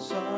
songs.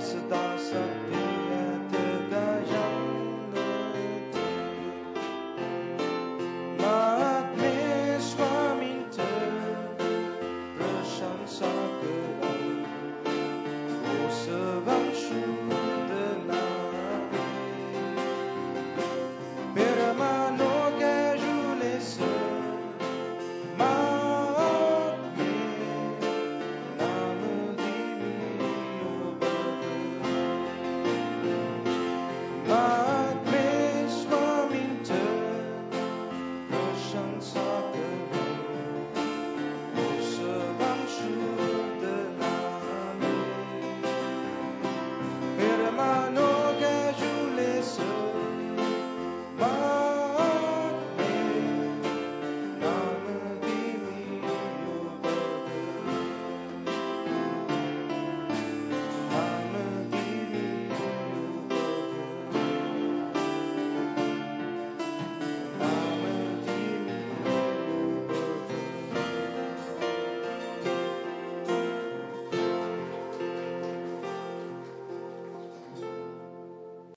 us a